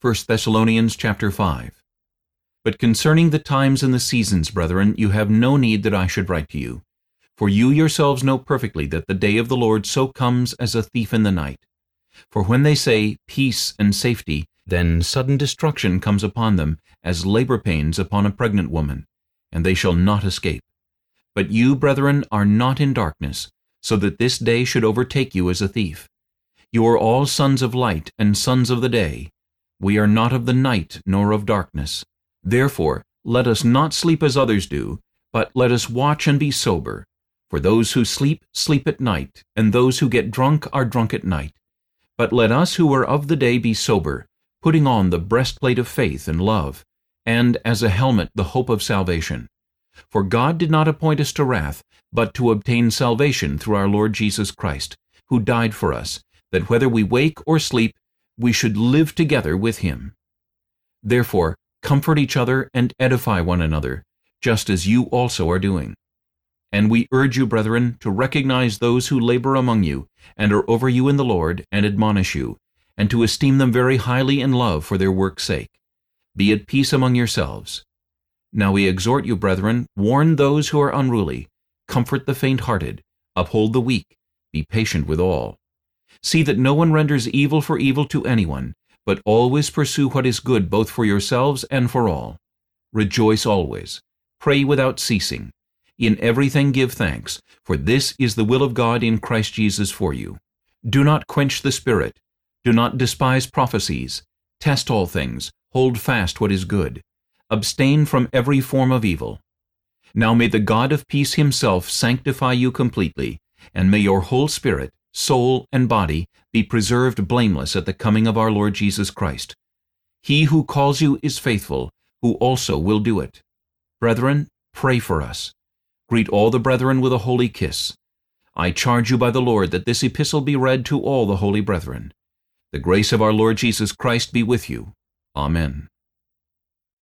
1 Thessalonians chapter 5 But concerning the times and the seasons, brethren, you have no need that I should write to you. For you yourselves know perfectly that the day of the Lord so comes as a thief in the night. For when they say, Peace and safety, then sudden destruction comes upon them, as labor pains upon a pregnant woman, and they shall not escape. But you, brethren, are not in darkness, so that this day should overtake you as a thief. You are all sons of light and sons of the day. We are not of the night nor of darkness. Therefore, let us not sleep as others do, but let us watch and be sober. For those who sleep, sleep at night, and those who get drunk are drunk at night. But let us who are of the day be sober, putting on the breastplate of faith and love, and as a helmet the hope of salvation. For God did not appoint us to wrath, but to obtain salvation through our Lord Jesus Christ, who died for us, that whether we wake or sleep, we should live together with him. Therefore, comfort each other and edify one another, just as you also are doing. And we urge you, brethren, to recognize those who labor among you, and are over you in the Lord, and admonish you, and to esteem them very highly in love for their work's sake. Be at peace among yourselves. Now we exhort you, brethren, warn those who are unruly, comfort the faint-hearted, uphold the weak, be patient with all. See that no one renders evil for evil to anyone, but always pursue what is good both for yourselves and for all. Rejoice always. Pray without ceasing. In everything give thanks, for this is the will of God in Christ Jesus for you. Do not quench the Spirit. Do not despise prophecies. Test all things. Hold fast what is good. Abstain from every form of evil. Now may the God of peace himself sanctify you completely, and may your whole spirit, soul, and body be preserved blameless at the coming of our Lord Jesus Christ. He who calls you is faithful, who also will do it. Brethren, pray for us. Greet all the brethren with a holy kiss. I charge you by the Lord that this epistle be read to all the holy brethren. The grace of our Lord Jesus Christ be with you. Amen.